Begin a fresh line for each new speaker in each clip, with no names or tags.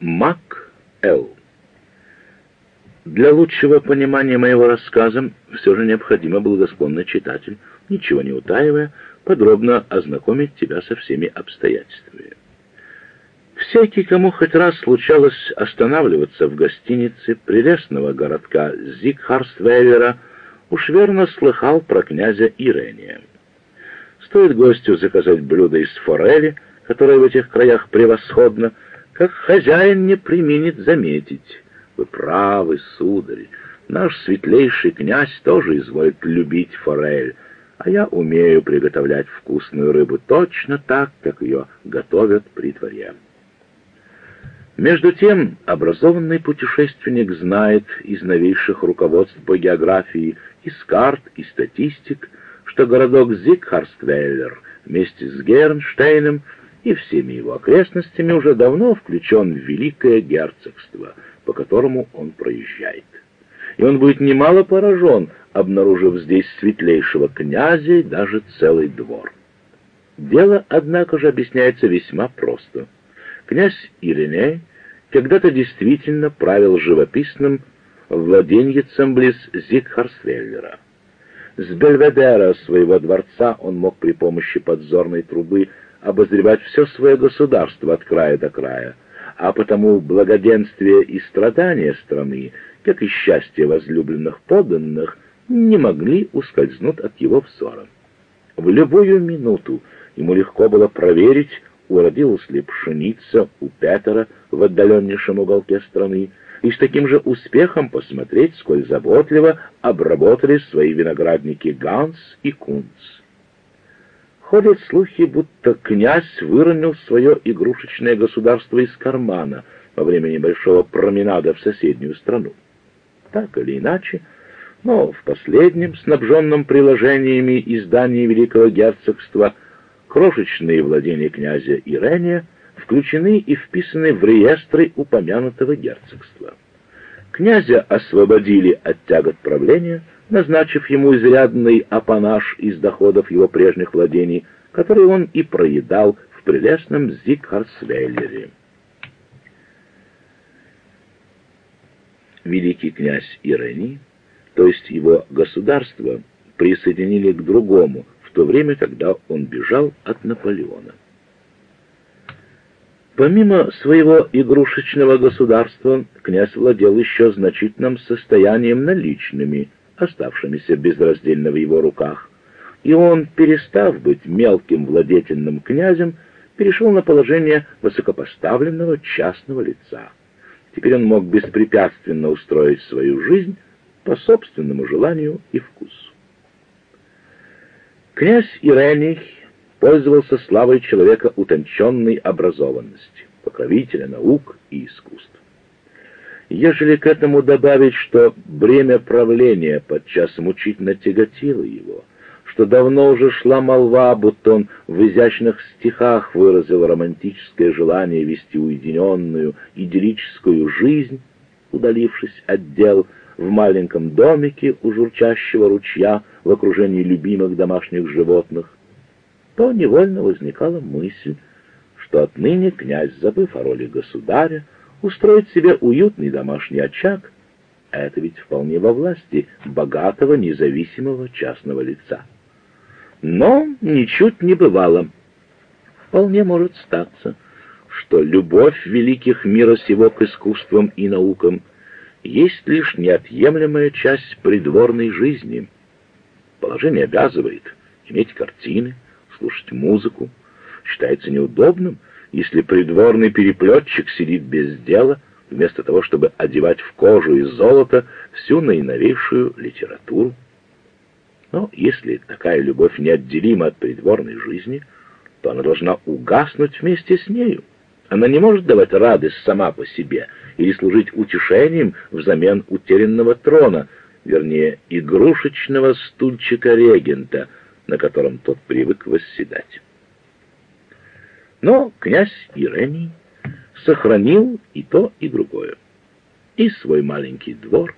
Мак Л. Для лучшего понимания моего рассказа все же необходимо, благосклонный читатель, ничего не утаивая, подробно ознакомить тебя со всеми обстоятельствами. Всякий, кому хоть раз случалось останавливаться в гостинице прелестного городка Зигхарствейлера, уж верно слыхал про князя Ирения. Стоит гостю заказать блюдо из форели, которое в этих краях превосходно, как хозяин не применит заметить. Вы правы, сударь, наш светлейший князь тоже изволит любить форель, а я умею приготовлять вкусную рыбу точно так, как ее готовят при дворе. Между тем, образованный путешественник знает из новейших руководств по географии, из карт и статистик, что городок Зигхарствейлер вместе с Гернштейном и всеми его окрестностями уже давно включен в Великое Герцогство, по которому он проезжает. И он будет немало поражен, обнаружив здесь светлейшего князя и даже целый двор. Дело, однако же, объясняется весьма просто — Князь Ириней когда-то действительно правил живописным владеньицем близ Зигхарсвеллера. С Бельведера своего дворца он мог при помощи подзорной трубы обозревать все свое государство от края до края, а потому благоденствие и страдания страны, как и счастье возлюбленных подданных, не могли ускользнуть от его взора. В любую минуту ему легко было проверить, уродилась ли пшеница у Петера в отдаленнейшем уголке страны, и с таким же успехом посмотреть, сколь заботливо обработали свои виноградники Ганс и Кунц. Ходят слухи, будто князь выронил свое игрушечное государство из кармана во время небольшого променада в соседнюю страну. Так или иначе, но в последнем, снабженном приложениями издании Великого Герцогства, крошечные владения князя Ирения включены и вписаны в реестры упомянутого герцогства. Князя освободили от тягот правления, назначив ему изрядный апанаж из доходов его прежних владений, который он и проедал в прелестном Зигхарсвейлере. Великий князь Ирений, то есть его государство, присоединили к другому, то время, когда он бежал от Наполеона. Помимо своего игрушечного государства, князь владел еще значительным состоянием наличными, оставшимися безраздельно в его руках, и он, перестав быть мелким владетельным князем, перешел на положение высокопоставленного частного лица. Теперь он мог беспрепятственно устроить свою жизнь по собственному желанию и вкусу. Князь Ирений пользовался славой человека утонченной образованности, покровителя наук и искусств. Ежели к этому добавить, что бремя правления подчас мучительно тяготило его, что давно уже шла молва, будто он в изящных стихах выразил романтическое желание вести уединенную, идиллическую жизнь, удалившись от дел, в маленьком домике у журчащего ручья в окружении любимых домашних животных, то невольно возникала мысль, что отныне князь, забыв о роли государя, устроит себе уютный домашний очаг, а это ведь вполне во власти богатого независимого частного лица. Но ничуть не бывало. Вполне может статься, что любовь великих мира сего к искусствам и наукам — есть лишь неотъемлемая часть придворной жизни. Положение обязывает иметь картины, слушать музыку. Считается неудобным, если придворный переплетчик сидит без дела, вместо того, чтобы одевать в кожу из золота всю наиновейшую литературу. Но если такая любовь неотделима от придворной жизни, то она должна угаснуть вместе с нею. Она не может давать радость сама по себе или служить утешением взамен утерянного трона, вернее, игрушечного стульчика регента, на котором тот привык восседать. Но князь Ирений сохранил и то, и другое. И свой маленький двор,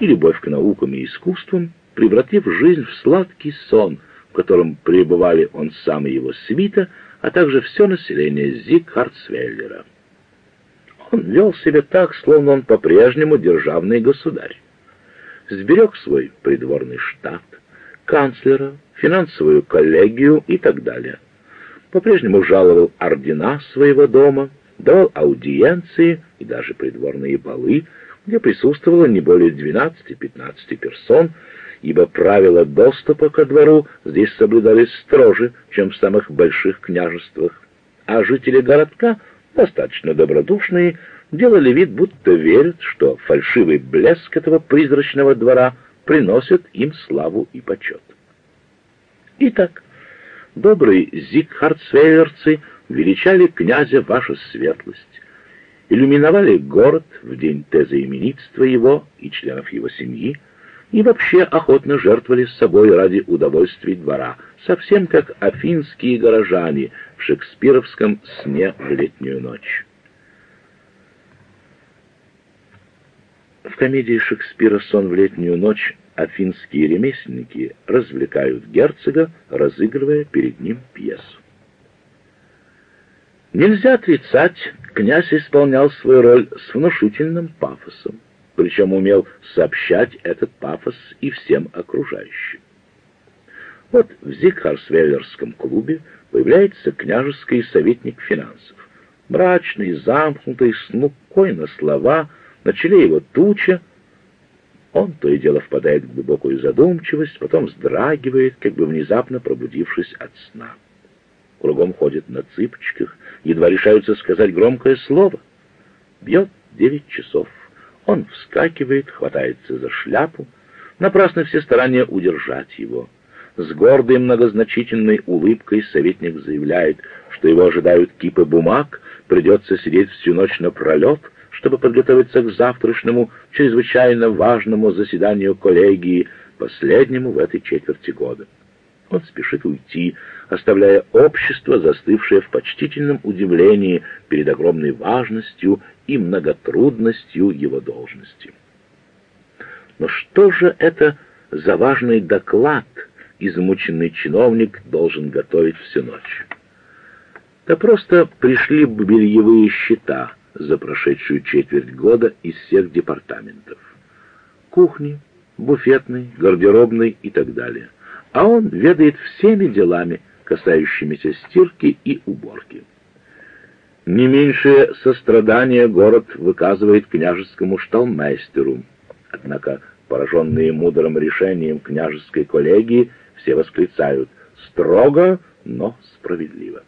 и любовь к наукам и искусствам, превратив жизнь в сладкий сон, в котором пребывали он сам и его свита — а также все население Зигхардсвеллера. Он вел себя так, словно он по-прежнему державный государь. Сберег свой придворный штат, канцлера, финансовую коллегию и так далее. По-прежнему жаловал ордена своего дома, давал аудиенции и даже придворные балы, где присутствовало не более 12-15 персон, ибо правила доступа ко двору здесь соблюдались строже, чем в самых больших княжествах, а жители городка, достаточно добродушные, делали вид, будто верят, что фальшивый блеск этого призрачного двора приносит им славу и почет. Итак, добрые зигхардсвейверцы величали князя ваша светлость, иллюминовали город в день тезоименитства его и членов его семьи, и вообще охотно жертвовали собой ради удовольствий двора, совсем как афинские горожане в шекспировском «Сне в летнюю ночь». В комедии Шекспира «Сон в летнюю ночь» афинские ремесленники развлекают герцога, разыгрывая перед ним пьесу. Нельзя отрицать, князь исполнял свою роль с внушительным пафосом, причем умел сообщать этот пафос и всем окружающим. Вот в Зигхарсвеллерском клубе появляется княжеский советник финансов. Мрачный, замкнутый, снукой на слова, на челе его туча. Он то и дело впадает в глубокую задумчивость, потом вздрагивает, как бы внезапно пробудившись от сна. Кругом ходит на цыпочках, едва решаются сказать громкое слово. Бьет девять часов. Он вскакивает, хватается за шляпу. Напрасно все старания удержать его. С гордой многозначительной улыбкой советник заявляет, что его ожидают кипы бумаг, придется сидеть всю ночь напролет, чтобы подготовиться к завтрашнему, чрезвычайно важному заседанию коллегии, последнему в этой четверти года. Он спешит уйти, оставляя общество, застывшее в почтительном удивлении перед огромной важностью и многотрудностью его должности. Но что же это за важный доклад измученный чиновник должен готовить всю ночь? Да просто пришли бельевые счета за прошедшую четверть года из всех департаментов. Кухни, буфетной, гардеробной и так далее. А он ведает всеми делами, касающимися стирки и уборки. Не меньшее сострадание город выказывает княжескому шталмейстеру. Однако, пораженные мудрым решением княжеской коллегии, все восклицают «строго, но справедливо».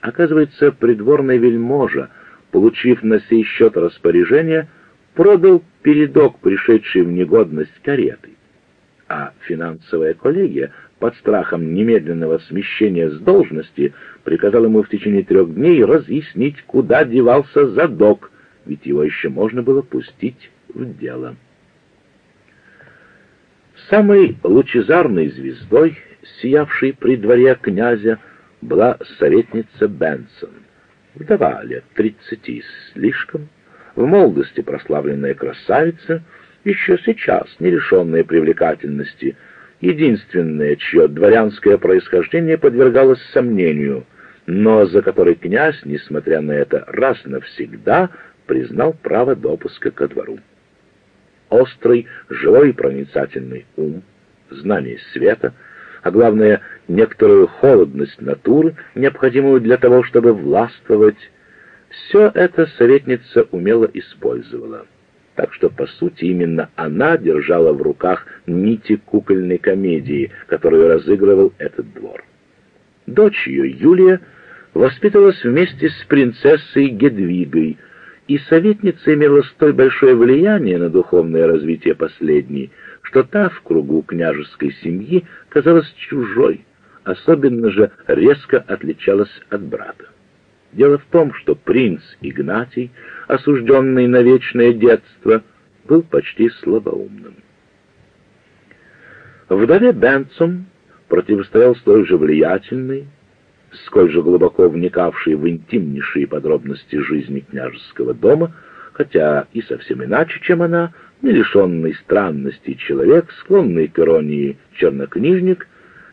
Оказывается, придворный вельможа, получив на сей счет распоряжение, продал передок, пришедший в негодность кареты. А финансовая коллегия под страхом немедленного смещения с должности приказал ему в течение трех дней разъяснить, куда девался задок, ведь его еще можно было пустить в дело. Самой лучезарной звездой, сиявшей при дворе князя, была советница Бенсон, вдова лет тридцати слишком, в молодости прославленная красавица, еще сейчас не лишенная привлекательности, единственное, чье дворянское происхождение подвергалось сомнению, но за которой князь, несмотря на это, раз навсегда признал право допуска ко двору. Острый, живой и проницательный ум, знание света, а главное, некоторую холодность натуры, необходимую для того, чтобы властвовать, все это советница умело использовала так что, по сути, именно она держала в руках нити кукольной комедии, которую разыгрывал этот двор. Дочь ее, Юлия, воспитывалась вместе с принцессой Гедвигой, и советница имела столь большое влияние на духовное развитие последней, что та в кругу княжеской семьи казалась чужой, особенно же резко отличалась от брата. Дело в том, что принц Игнатий, осужденный на вечное детство, был почти слабоумным. Вдове Бенцом противостоял столь же влиятельный, сколь же глубоко вникавший в интимнейшие подробности жизни княжеского дома, хотя и совсем иначе, чем она, не лишенный странностей человек, склонный к иронии чернокнижник,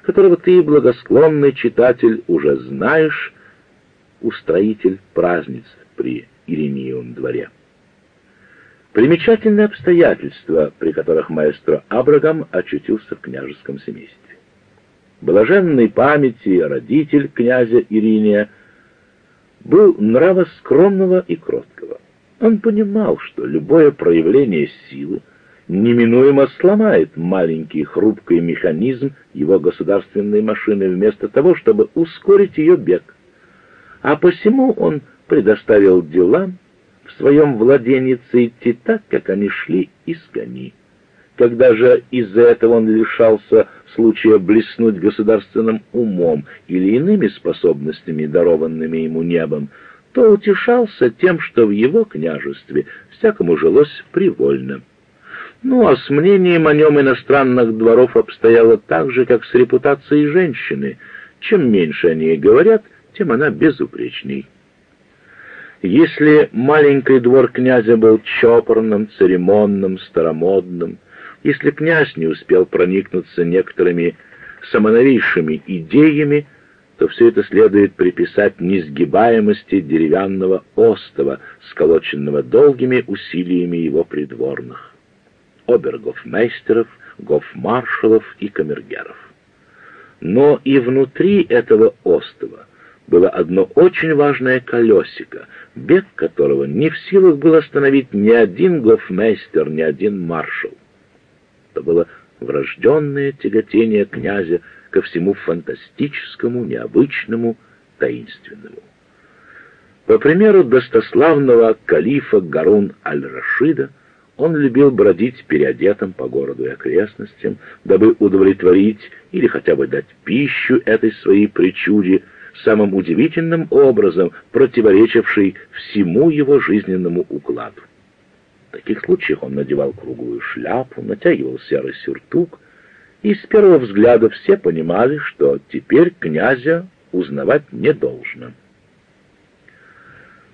которого ты, благосклонный читатель, уже знаешь, устроитель праздниц при Иринеевом дворе. Примечательные обстоятельства, при которых маэстро Абрагам очутился в княжеском семействе. Блаженной памяти родитель князя Ириния был нрава скромного и кроткого. Он понимал, что любое проявление силы неминуемо сломает маленький хрупкий механизм его государственной машины вместо того, чтобы ускорить ее бег. А посему он предоставил делам в своем владенице идти так, как они шли из кони. Когда же из-за этого он лишался случая блеснуть государственным умом или иными способностями, дарованными ему небом, то утешался тем, что в его княжестве всякому жилось привольно. Ну, а с мнением о нем иностранных дворов обстояло так же, как с репутацией женщины. Чем меньше о ней говорят, тем она безупречней. Если маленький двор князя был чопорным, церемонным, старомодным, если князь не успел проникнуться некоторыми самоновейшими идеями, то все это следует приписать несгибаемости деревянного остова, сколоченного долгими усилиями его придворных, обергофмейстеров, гофмаршалов и камергеров. Но и внутри этого остова было одно очень важное колесико, бег которого не в силах был остановить ни один гофмейстер, ни один маршал. Это было врожденное тяготение князя ко всему фантастическому, необычному, таинственному. По примеру достославного калифа Гарун аль-Рашида, он любил бродить переодетым по городу и окрестностям, дабы удовлетворить или хотя бы дать пищу этой своей причуде, самым удивительным образом противоречившей всему его жизненному укладу. В таких случаях он надевал круглую шляпу, натягивал серый сюртук, и с первого взгляда все понимали, что теперь князя узнавать не должно.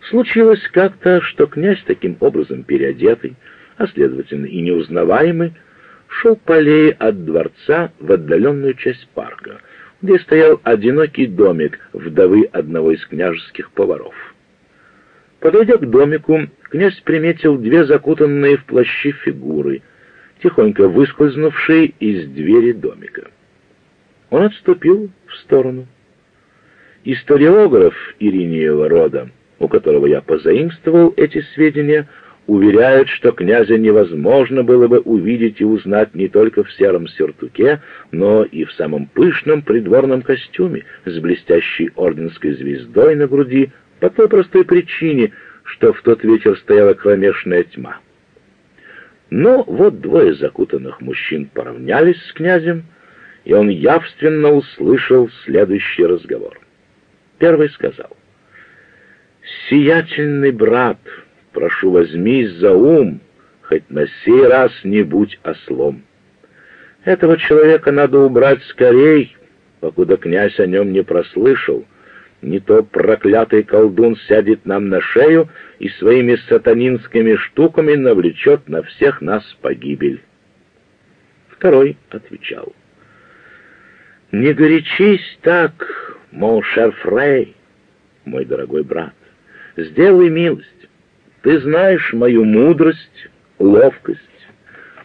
Случилось как-то, что князь таким образом переодетый, а следовательно и неузнаваемый, шел по аллее от дворца в отдаленную часть парка, где стоял одинокий домик вдовы одного из княжеских поваров. Подойдя к домику, князь приметил две закутанные в плащи фигуры, тихонько выскользнувшие из двери домика. Он отступил в сторону. Историограф Иринеева рода, у которого я позаимствовал эти сведения, уверяет, что князя невозможно было бы увидеть и узнать не только в сером сюртуке, но и в самом пышном придворном костюме с блестящей орденской звездой на груди по той простой причине, что в тот вечер стояла кромешная тьма. Но вот двое закутанных мужчин поравнялись с князем, и он явственно услышал следующий разговор. Первый сказал, «Сиятельный брат, прошу возьмись за ум, хоть на сей раз не будь ослом. Этого человека надо убрать скорей, покуда князь о нем не прослышал, — не то проклятый колдун сядет нам на шею и своими сатанинскими штуками навлечет на всех нас погибель. Второй отвечал. «Не горячись так, мол, Фрей, мой дорогой брат, сделай милость. Ты знаешь мою мудрость, ловкость.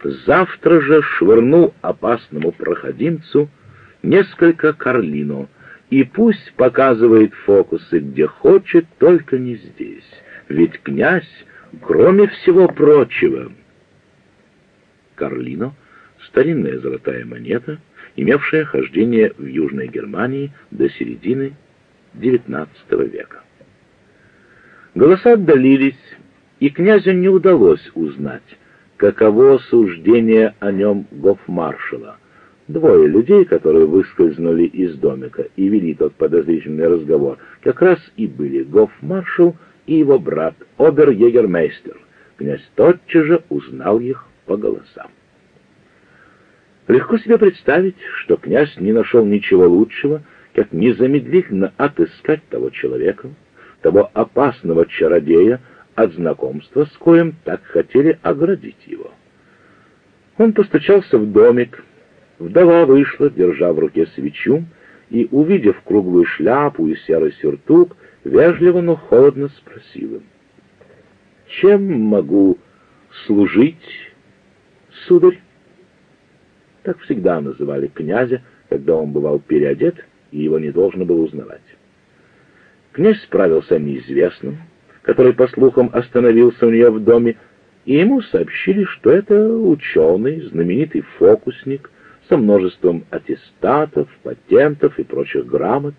Завтра же швырну опасному проходимцу несколько карлино, и пусть показывает фокусы где хочет, только не здесь. Ведь князь, кроме всего прочего... Карлино — старинная золотая монета, имевшая хождение в Южной Германии до середины XIX века. Голоса отдалились, и князю не удалось узнать, каково суждение о нем гофмаршала — Двое людей, которые выскользнули из домика и вели тот подозрительный разговор, как раз и были гофмаршал и его брат, обер-егермейстер. Князь тотчас же узнал их по голосам. Легко себе представить, что князь не нашел ничего лучшего, как незамедлительно отыскать того человека, того опасного чародея, от знакомства с коем так хотели оградить его. Он постучался в домик, Вдова вышла, держа в руке свечу, и, увидев круглую шляпу и серый сюртук, вежливо, но холодно спросила. чем могу служить, сударь?» Так всегда называли князя, когда он бывал переодет, и его не должно было узнавать. Князь справился неизвестным, который, по слухам, остановился у нее в доме, и ему сообщили, что это ученый, знаменитый фокусник со множеством аттестатов, патентов и прочих грамот,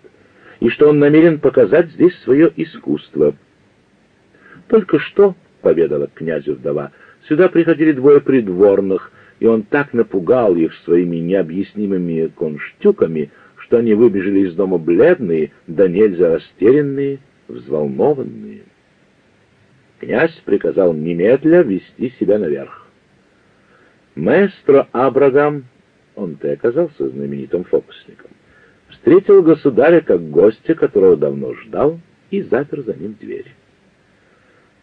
и что он намерен показать здесь свое искусство. Только что, — поведала князю вдова, — сюда приходили двое придворных, и он так напугал их своими необъяснимыми конштюками, что они выбежали из дома бледные, да нельзя растерянные, взволнованные. Князь приказал немедля вести себя наверх. Маэстро Абрагам, он-то оказался знаменитым фокусником, встретил государя как гостя, которого давно ждал, и запер за ним дверь.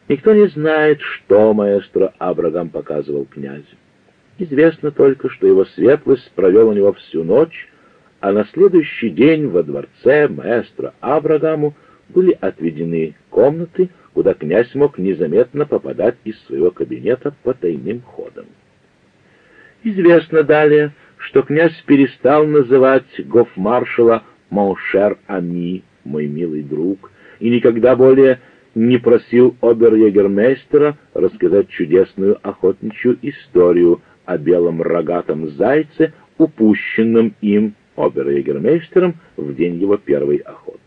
Никто не знает, что маэстро Абрагам показывал князю. Известно только, что его светлость провел у него всю ночь, а на следующий день во дворце маэстро Абрагаму были отведены комнаты, куда князь мог незаметно попадать из своего кабинета по тайным ходам. Известно далее, что князь перестал называть гофмаршала «Mon cher ami», «мой милый друг», и никогда более не просил обер-егермейстера рассказать чудесную охотничью историю о белом рогатом зайце, упущенном им, обер-егермейстером, в день его первой охоты.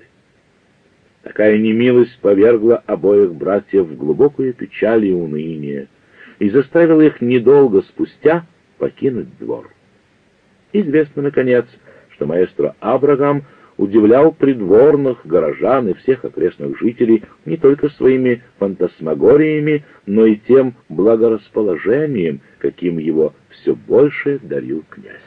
Такая немилость повергла обоих братьев в глубокую печаль и уныние и заставила их недолго спустя покинуть двор. Известно, наконец, что маэстро Абрагам удивлял придворных, горожан и всех окрестных жителей не только своими фантасмагориями, но и тем благорасположением, каким его все больше дарил князь.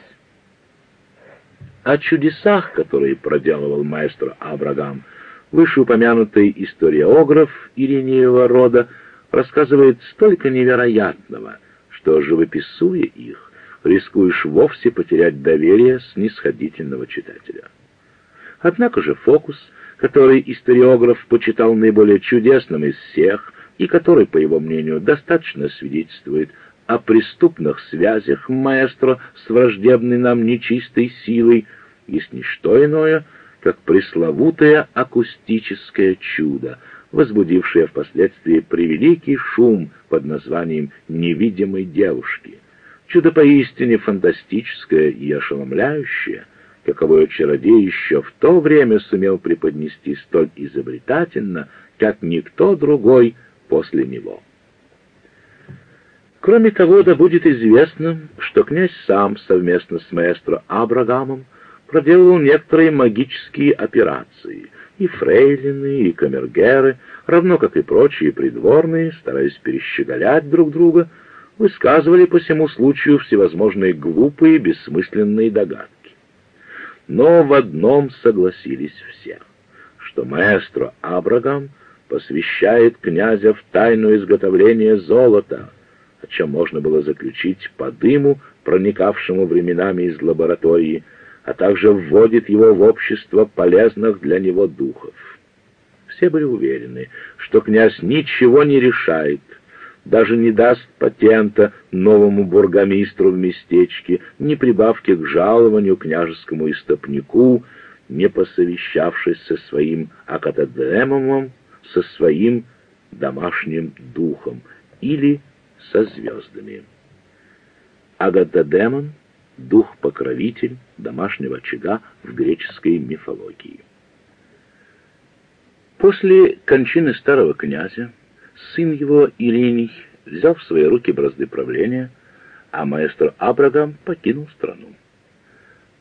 О чудесах, которые проделывал маэстро Абрагам, вышеупомянутый историограф Иринеева рода рассказывает столько невероятного, что, живописуя их, рискуешь вовсе потерять доверие снисходительного читателя. Однако же фокус, который историограф почитал наиболее чудесным из всех, и который, по его мнению, достаточно свидетельствует о преступных связях маэстро с враждебной нам нечистой силой, есть не что иное, как пресловутое акустическое чудо, возбудившее впоследствии превеликий шум под названием «невидимой девушки». Чудо поистине фантастическое и ошеломляющее, каковое чародей еще в то время сумел преподнести столь изобретательно, как никто другой после него. Кроме того, да будет известно, что князь сам совместно с маэстро Абрагамом проделывал некоторые магические операции, и фрейлины, и камергеры, равно как и прочие придворные, стараясь перещеголять друг друга, высказывали по всему случаю всевозможные глупые, бессмысленные догадки. Но в одном согласились все, что маэстро Абрагам посвящает князя в тайну изготовления золота, о чем можно было заключить по дыму, проникавшему временами из лаборатории, а также вводит его в общество полезных для него духов. Все были уверены, что князь ничего не решает, даже не даст патента новому бургомистру в местечке, ни прибавки к жалованию княжескому истопнику, не посовещавшись со своим акатадемомом, со своим домашним духом или со звездами. Агатадемон — дух-покровитель домашнего очага в греческой мифологии. После кончины старого князя Сын его, Ириний, взял в свои руки бразды правления, а маэстро Абрагам покинул страну.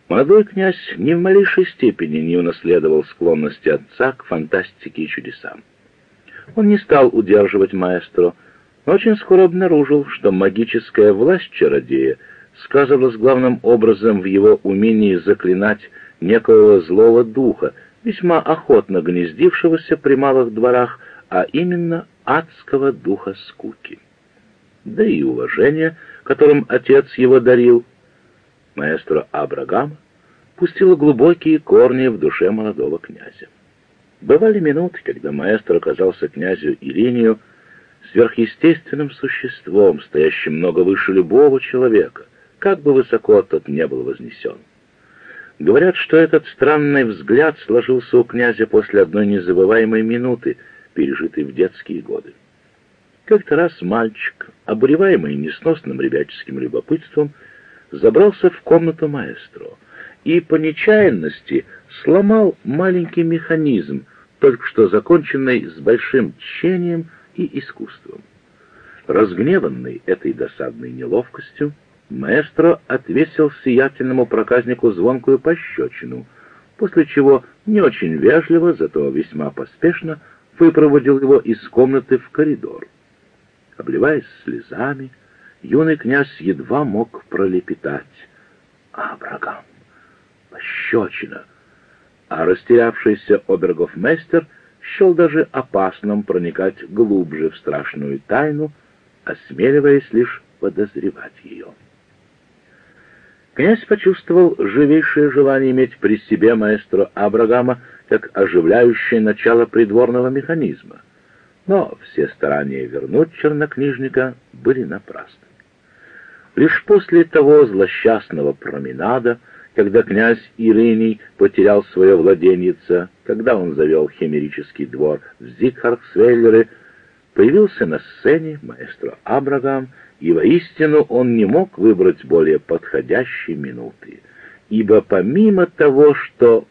Молодой князь ни в малейшей степени не унаследовал склонности отца к фантастике и чудесам. Он не стал удерживать маэстро, но очень скоро обнаружил, что магическая власть чародея сказывалась главным образом в его умении заклинать некого злого духа, весьма охотно гнездившегося при малых дворах, а именно адского духа скуки. Да и уважение, которым отец его дарил, маэстро Абрагам, пустило глубокие корни в душе молодого князя. Бывали минуты, когда маэстро казался князю Иринию сверхъестественным существом, стоящим много выше любого человека, как бы высоко тот не был вознесен. Говорят, что этот странный взгляд сложился у князя после одной незабываемой минуты, пережитой в детские годы. Как-то раз мальчик, обуреваемый несносным ребяческим любопытством, забрался в комнату маэстро и по нечаянности сломал маленький механизм, только что законченный с большим тщением и искусством. Разгневанный этой досадной неловкостью, маэстро отвесил сиятельному проказнику звонкую пощечину, после чего не очень вежливо, зато весьма поспешно выпроводил его из комнаты в коридор. Обливаясь слезами, юный князь едва мог пролепетать. «Абрагам! Пощечина!» А растерявшийся обергофмейстер счел даже опасным проникать глубже в страшную тайну, осмеливаясь лишь подозревать ее. Князь почувствовал живейшее желание иметь при себе маэстро Абрагама как оживляющее начало придворного механизма. Но все старания вернуть чернокнижника были напрасны. Лишь после того злосчастного променада, когда князь Ириний потерял свое владеньице, когда он завел химерический двор в Зигхардсвейлере, появился на сцене маэстро Абрагам, и воистину он не мог выбрать более подходящей минуты, ибо помимо того, что